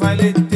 valer